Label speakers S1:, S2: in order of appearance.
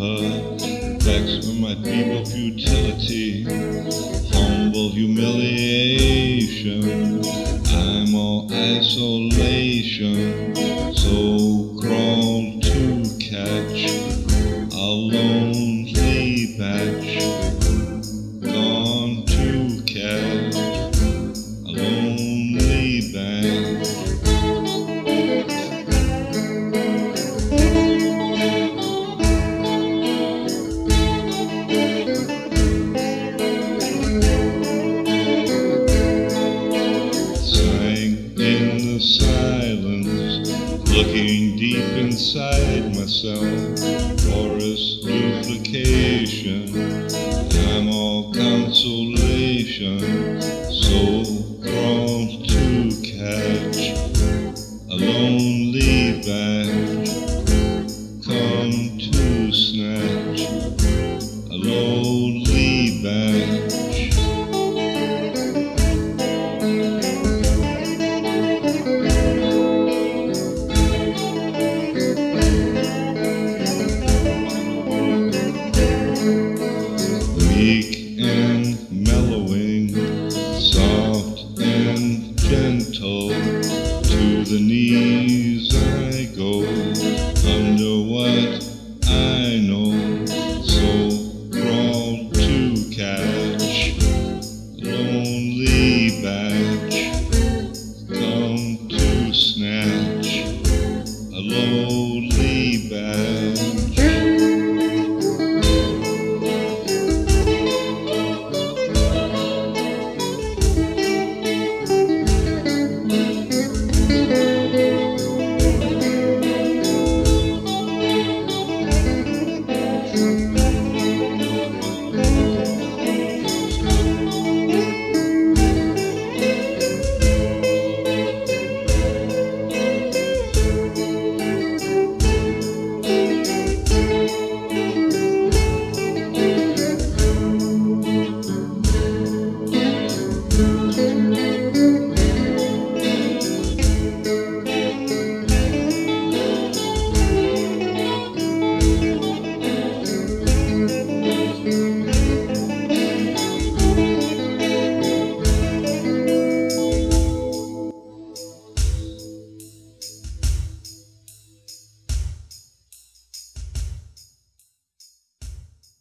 S1: her. Vex with my feeble futility, humble humiliation. I'm all isolation. Looking deep inside myself for its duplication. I'm all consolation, so the knees I go under what I know. So crawled to catch lonely batch, come to snatch a lonely batch.